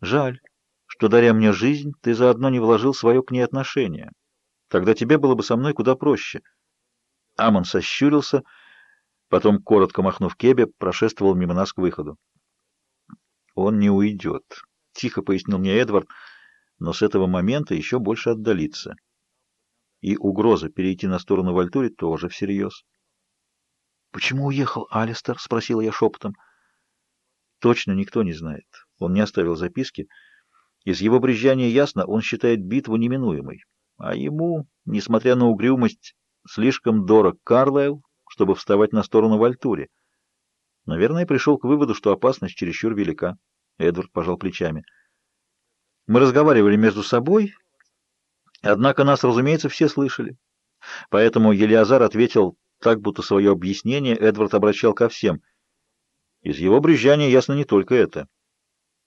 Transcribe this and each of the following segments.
Жаль, что, даря мне жизнь, ты заодно не вложил свое к ней отношение. Тогда тебе было бы со мной куда проще. Амон сощурился, потом, коротко махнув кебе, прошествовал мимо нас к выходу. «Он не уйдет», — тихо пояснил мне Эдвард, но с этого момента еще больше отдалится. И угроза перейти на сторону Вальтури тоже всерьез. «Почему уехал Алистер?» — спросила я шепотом. «Точно никто не знает. Он не оставил записки. Из его брезжания ясно, он считает битву неминуемой. А ему, несмотря на угрюмость, слишком дорог Карлайл, чтобы вставать на сторону Вальтури. Наверное, пришел к выводу, что опасность чересчур велика. Эдвард пожал плечами. Мы разговаривали между собой, однако нас, разумеется, все слышали. Поэтому Елиазар ответил так, будто свое объяснение Эдвард обращал ко всем. Из его брюзжания ясно не только это.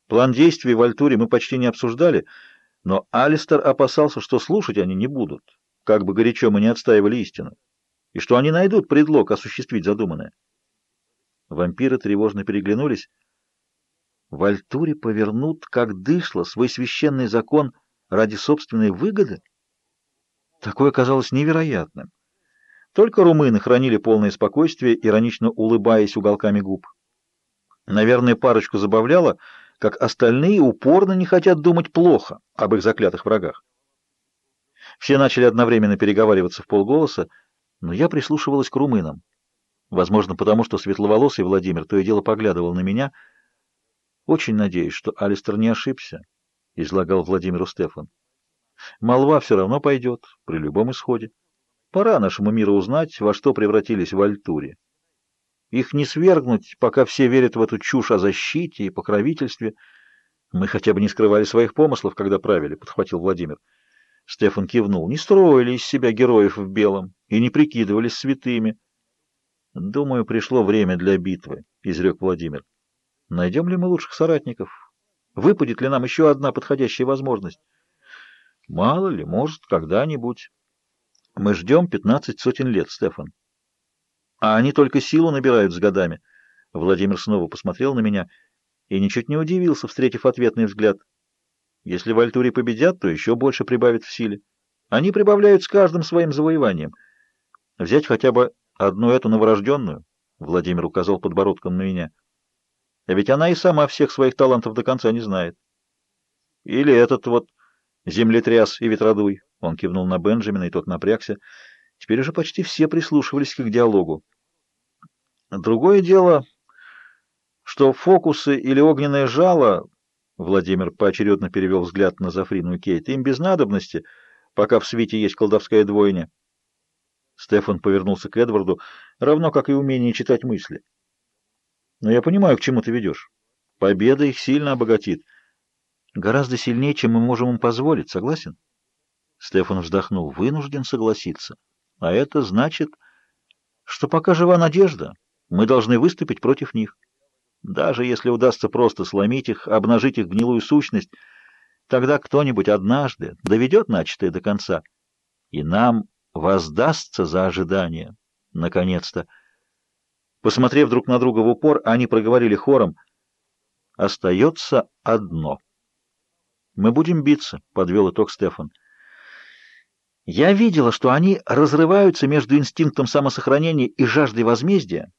План действий в Альтуре мы почти не обсуждали, но Алистер опасался, что слушать они не будут, как бы горячо мы не отстаивали истину, и что они найдут предлог осуществить задуманное. Вампиры тревожно переглянулись. В Альтуре повернут, как дышло, свой священный закон ради собственной выгоды? Такое казалось невероятным. Только румыны хранили полное спокойствие, иронично улыбаясь уголками губ. Наверное, парочку забавляло, как остальные упорно не хотят думать плохо об их заклятых врагах. Все начали одновременно переговариваться в полголоса, но я прислушивалась к румынам. Возможно, потому что светловолосый Владимир то и дело поглядывал на меня. «Очень надеюсь, что Алистер не ошибся», — излагал Владимиру Стефан. «Молва все равно пойдет, при любом исходе. Пора нашему миру узнать, во что превратились в Альтуре. Их не свергнуть, пока все верят в эту чушь о защите и покровительстве. Мы хотя бы не скрывали своих помыслов, когда правили», — подхватил Владимир. Стефан кивнул. «Не строили из себя героев в белом и не прикидывались святыми». «Думаю, пришло время для битвы», — изрек Владимир. «Найдем ли мы лучших соратников? Выпадет ли нам еще одна подходящая возможность?» «Мало ли, может, когда-нибудь. Мы ждем пятнадцать сотен лет, Стефан. А они только силу набирают с годами». Владимир снова посмотрел на меня и ничуть не удивился, встретив ответный взгляд. «Если в Альтуре победят, то еще больше прибавят в силе. Они прибавляют с каждым своим завоеванием. Взять хотя бы Одну эту новорожденную, — Владимир указал подбородком на меня. А ведь она и сама всех своих талантов до конца не знает. Или этот вот землетряс и ветродуй. Он кивнул на Бенджамина, и тот напрягся. Теперь уже почти все прислушивались к их диалогу. Другое дело, что фокусы или огненное жало, Владимир поочередно перевел взгляд на Зафрину и Кейт, им без надобности, пока в свете есть колдовская двойня. Стефан повернулся к Эдварду, равно как и умение читать мысли. «Но я понимаю, к чему ты ведешь. Победа их сильно обогатит. Гораздо сильнее, чем мы можем им позволить, согласен?» Стефан вздохнул. «Вынужден согласиться. А это значит, что пока жива надежда, мы должны выступить против них. Даже если удастся просто сломить их, обнажить их гнилую сущность, тогда кто-нибудь однажды доведет начатое до конца, и нам воздастся за ожидание. Наконец-то. Посмотрев друг на друга в упор, они проговорили хором. Остается одно. Мы будем биться, подвел итог Стефан. Я видела, что они разрываются между инстинктом самосохранения и жаждой возмездия,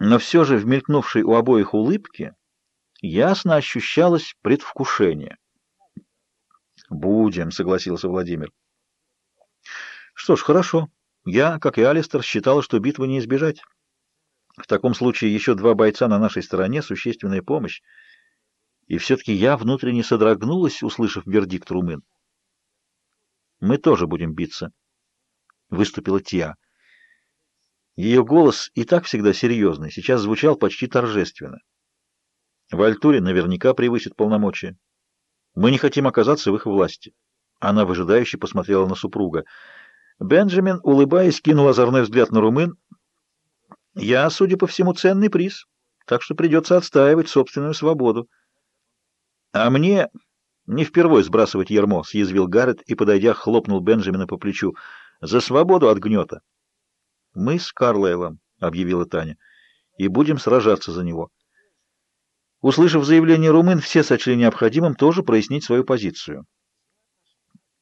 но все же в мелькнувшей у обоих улыбке ясно ощущалось предвкушение. «Будем», — согласился Владимир. Что ж, хорошо. Я, как и Алистер, считал, что битвы не избежать. В таком случае еще два бойца на нашей стороне — существенная помощь. И все-таки я внутренне содрогнулась, услышав вердикт румын. «Мы тоже будем биться», — выступила Тиа. Ее голос, и так всегда серьезный, сейчас звучал почти торжественно. В Альтуре наверняка превысит полномочия. Мы не хотим оказаться в их власти. Она выжидающе посмотрела на супруга. Бенджамин, улыбаясь, кинул озорной взгляд на румын. «Я, судя по всему, ценный приз, так что придется отстаивать собственную свободу». «А мне не впервой сбрасывать ермо», — съязвил Гаррет и, подойдя, хлопнул Бенджамина по плечу. «За свободу от гнета». «Мы с Карлайлом», — объявила Таня, — «и будем сражаться за него». Услышав заявление румын, все сочли необходимым тоже прояснить свою позицию.